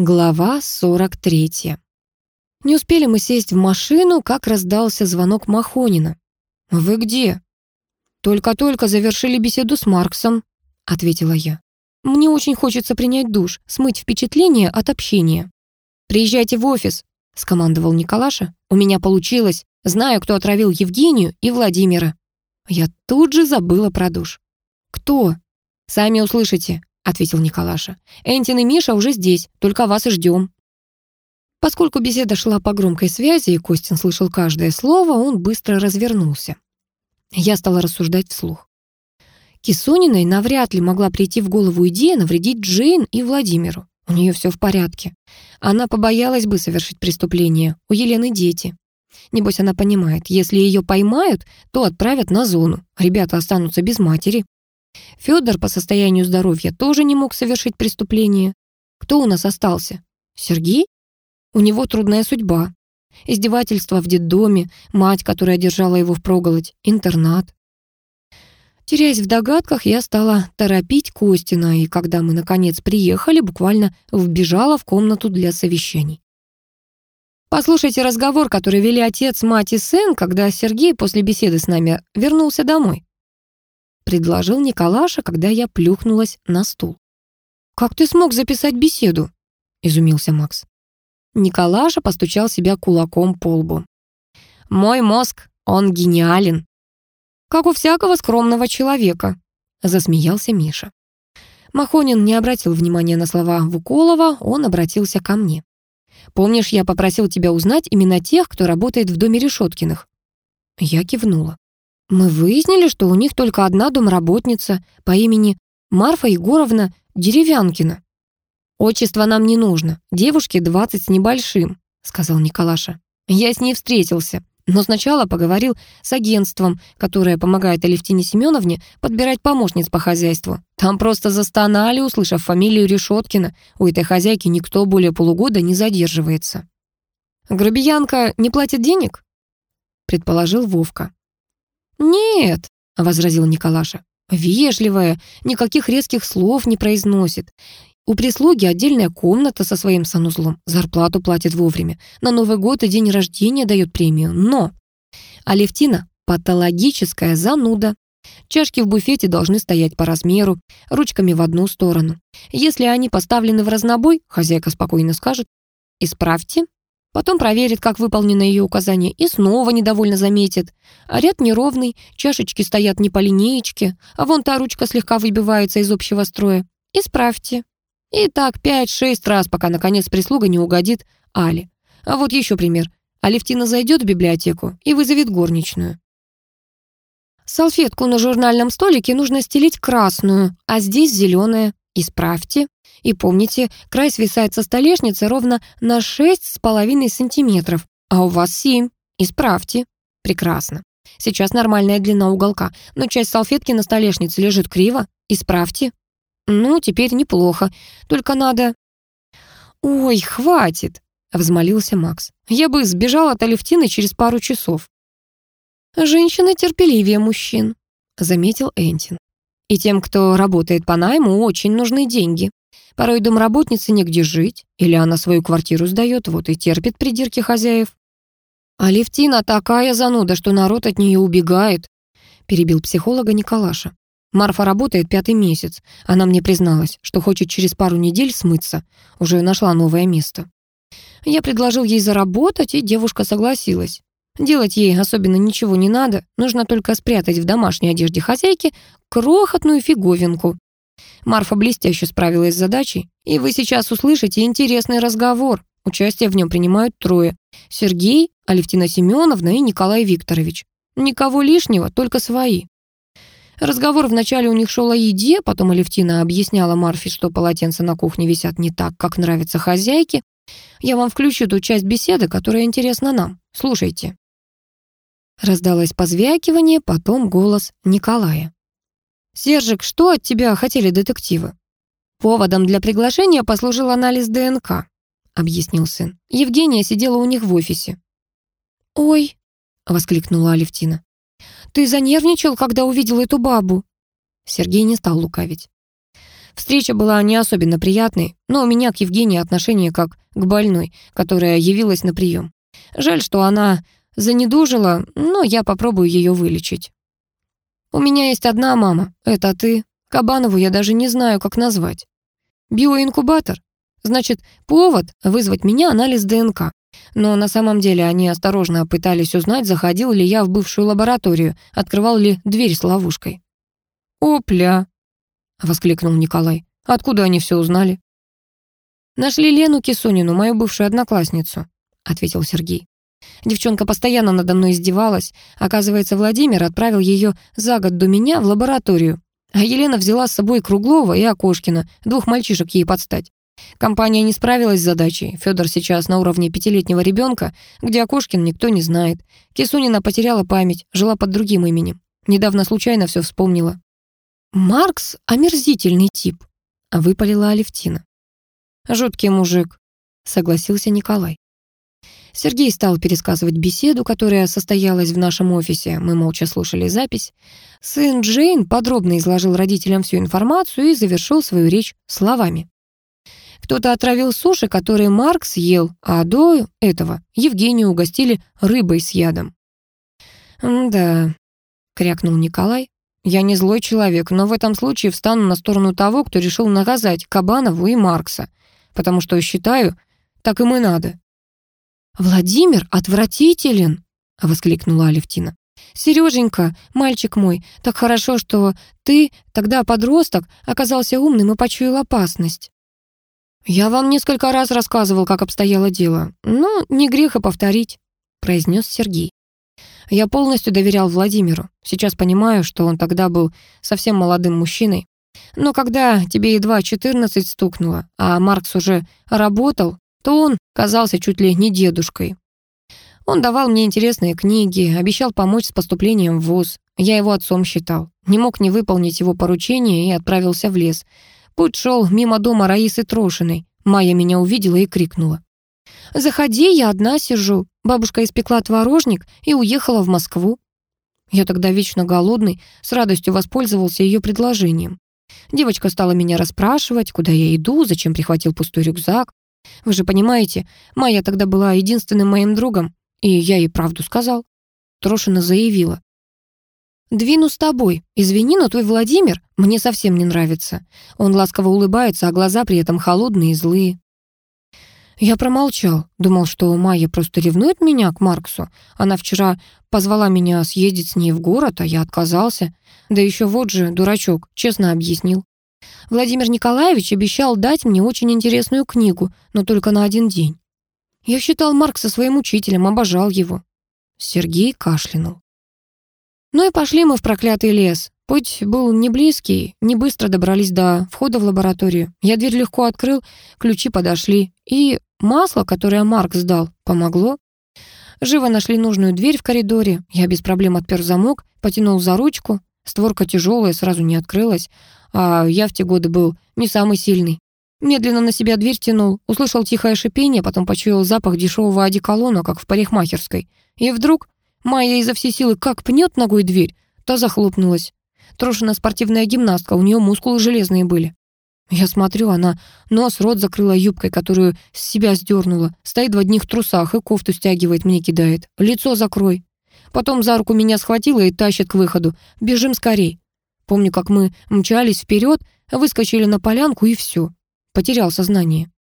Глава 43. Не успели мы сесть в машину, как раздался звонок Махонина. «Вы где?» «Только-только завершили беседу с Марксом», — ответила я. «Мне очень хочется принять душ, смыть впечатление от общения». «Приезжайте в офис», — скомандовал Николаша. «У меня получилось. Знаю, кто отравил Евгению и Владимира». Я тут же забыла про душ. «Кто?» «Сами услышите ответил Николаша. «Энтин и Миша уже здесь, только вас и ждем». Поскольку беседа шла по громкой связи, и Костин слышал каждое слово, он быстро развернулся. Я стала рассуждать вслух. Кисуниной навряд ли могла прийти в голову идея навредить Джейн и Владимиру. У нее все в порядке. Она побоялась бы совершить преступление. У Елены дети. Небось, она понимает, если ее поймают, то отправят на зону. Ребята останутся без матери. Федор по состоянию здоровья тоже не мог совершить преступление. Кто у нас остался? Сергей? У него трудная судьба. Издевательства в детдоме, мать, которая держала его впроголодь, интернат. Теряясь в догадках, я стала торопить Костина, и когда мы, наконец, приехали, буквально вбежала в комнату для совещаний. Послушайте разговор, который вели отец, мать и сын, когда Сергей после беседы с нами вернулся домой предложил Николаша, когда я плюхнулась на стул. «Как ты смог записать беседу?» — изумился Макс. Николаша постучал себя кулаком по лбу. «Мой мозг, он гениален». «Как у всякого скромного человека», — засмеялся Миша. Махонин не обратил внимания на слова Вуколова, он обратился ко мне. «Помнишь, я попросил тебя узнать именно тех, кто работает в доме Решеткиных?» Я кивнула. Мы выяснили, что у них только одна домработница по имени Марфа Егоровна Деревянкина. «Отчество нам не нужно. Девушке 20 с небольшим», — сказал Николаша. «Я с ней встретился, но сначала поговорил с агентством, которое помогает Алевтине Семеновне подбирать помощниц по хозяйству. Там просто застонали, услышав фамилию Решеткина. У этой хозяйки никто более полугода не задерживается». «Грубиянка не платит денег?» — предположил Вовка. «Нет», — возразил Николаша. «Вежливая, никаких резких слов не произносит. У прислуги отдельная комната со своим санузлом. Зарплату платит вовремя. На Новый год и день рождения дает премию. Но Алевтина — патологическая зануда. Чашки в буфете должны стоять по размеру, ручками в одну сторону. Если они поставлены в разнобой, хозяйка спокойно скажет «Исправьте, Потом проверит, как выполнено ее указание, и снова недовольно заметит. А ряд неровный, чашечки стоят не по линеечке, а вон та ручка слегка выбивается из общего строя. Исправьте. И так пять-шесть раз, пока, наконец, прислуга не угодит Али. А вот еще пример. Алевтина зайдет в библиотеку и вызовет горничную. Салфетку на журнальном столике нужно стелить красную, а здесь зеленая. Исправьте. И помните, край свисает со столешницы ровно на шесть с половиной сантиметров, а у вас семь. Исправьте. Прекрасно. Сейчас нормальная длина уголка, но часть салфетки на столешнице лежит криво. Исправьте. Ну, теперь неплохо. Только надо... Ой, хватит, взмолился Макс. Я бы сбежал от Алевтины через пару часов. Женщина терпеливее мужчин, заметил Энтин. И тем, кто работает по найму, очень нужны деньги. Порой домработнице негде жить, или она свою квартиру сдает, вот и терпит придирки хозяев. А Левтина такая зануда, что народ от нее убегает, перебил психолога Николаша. Марфа работает пятый месяц. Она мне призналась, что хочет через пару недель смыться. Уже нашла новое место. Я предложил ей заработать, и девушка согласилась. Делать ей особенно ничего не надо, нужно только спрятать в домашней одежде хозяйки крохотную фиговинку. Марфа блестяще справилась с задачей, и вы сейчас услышите интересный разговор. Участие в нем принимают трое. Сергей, Алевтина Семеновна и Николай Викторович. Никого лишнего, только свои. Разговор вначале у них шел о еде, потом Алевтина объясняла Марфе, что полотенца на кухне висят не так, как нравится хозяйке. Я вам включу ту часть беседы, которая интересна нам. Слушайте. Раздалось позвякивание, потом голос Николая. «Сержик, что от тебя хотели детективы?» «Поводом для приглашения послужил анализ ДНК», — объяснил сын. «Евгения сидела у них в офисе». «Ой», — воскликнула Алевтина. «Ты занервничал, когда увидел эту бабу?» Сергей не стал лукавить. Встреча была не особенно приятной, но у меня к Евгении отношение как к больной, которая явилась на прием. Жаль, что она занедужила, но я попробую ее вылечить. У меня есть одна мама, это ты. Кабанову я даже не знаю, как назвать. Биоинкубатор. Значит, повод вызвать меня анализ ДНК. Но на самом деле они осторожно пытались узнать, заходил ли я в бывшую лабораторию, открывал ли дверь с ловушкой. «Опля!» — воскликнул Николай. «Откуда они все узнали?» «Нашли Лену Кисунину, мою бывшую одноклассницу», — ответил Сергей. Девчонка постоянно надо мной издевалась. Оказывается, Владимир отправил ее за год до меня в лабораторию. А Елена взяла с собой Круглова и Окошкина, двух мальчишек ей подстать. Компания не справилась с задачей. Федор сейчас на уровне пятилетнего ребенка, где Окошкин никто не знает. Кисунина потеряла память, жила под другим именем. Недавно случайно все вспомнила. «Маркс — омерзительный тип», — выпалила Алевтина. «Жуткий мужик», — согласился Николай. Сергей стал пересказывать беседу, которая состоялась в нашем офисе. Мы молча слушали запись. Сын Джейн подробно изложил родителям всю информацию и завершил свою речь словами. Кто-то отравил суши, которые Марк съел, а до этого Евгению угостили рыбой с ядом. «Да», — крякнул Николай, — «я не злой человек, но в этом случае встану на сторону того, кто решил наказать Кабанову и Маркса, потому что считаю, так им и надо». «Владимир отвратителен!» — воскликнула Алевтина. «Сереженька, мальчик мой, так хорошо, что ты, тогда подросток, оказался умным и почуял опасность». «Я вам несколько раз рассказывал, как обстояло дело. но не грех и повторить», — произнес Сергей. «Я полностью доверял Владимиру. Сейчас понимаю, что он тогда был совсем молодым мужчиной. Но когда тебе едва 14 стукнуло, а Маркс уже работал, то он казался чуть ли не дедушкой. Он давал мне интересные книги, обещал помочь с поступлением в ВУЗ. Я его отцом считал. Не мог не выполнить его поручение и отправился в лес. Путь шел мимо дома Раисы Трошиной. Майя меня увидела и крикнула. «Заходи, я одна сижу. Бабушка испекла творожник и уехала в Москву». Я тогда вечно голодный, с радостью воспользовался ее предложением. Девочка стала меня расспрашивать, куда я иду, зачем прихватил пустой рюкзак. Вы же понимаете, Майя тогда была единственным моим другом, и я ей правду сказал. Трошина заявила. «Двину с тобой. Извини, но твой Владимир мне совсем не нравится. Он ласково улыбается, а глаза при этом холодные и злые». Я промолчал, думал, что Майя просто ревнует меня к Марксу. Она вчера позвала меня съездить с ней в город, а я отказался. Да еще вот же, дурачок, честно объяснил. Владимир Николаевич обещал дать мне очень интересную книгу, но только на один день. Я считал Маркса своим учителем, обожал его. Сергей кашлянул. Ну и пошли мы в проклятый лес. Путь был не близкий, не быстро добрались до входа в лабораторию. Я дверь легко открыл, ключи подошли. И масло, которое Марк сдал, помогло. Живо нашли нужную дверь в коридоре. Я без проблем отпер замок, потянул за ручку. Створка тяжелая, сразу не открылась а я в те годы был не самый сильный. Медленно на себя дверь тянул, услышал тихое шипение, потом почуял запах дешевого одеколона, как в парикмахерской. И вдруг Майя изо всей силы как пнет ногой дверь, та захлопнулась. Трошина спортивная гимнастка, у нее мускулы железные были. Я смотрю, она нос, рот закрыла юбкой, которую с себя сдернула, стоит в одних трусах и кофту стягивает, мне кидает. Лицо закрой. Потом за руку меня схватила и тащит к выходу. Бежим скорей. Помню, как мы мчались вперед, выскочили на полянку и все. Потерял сознание.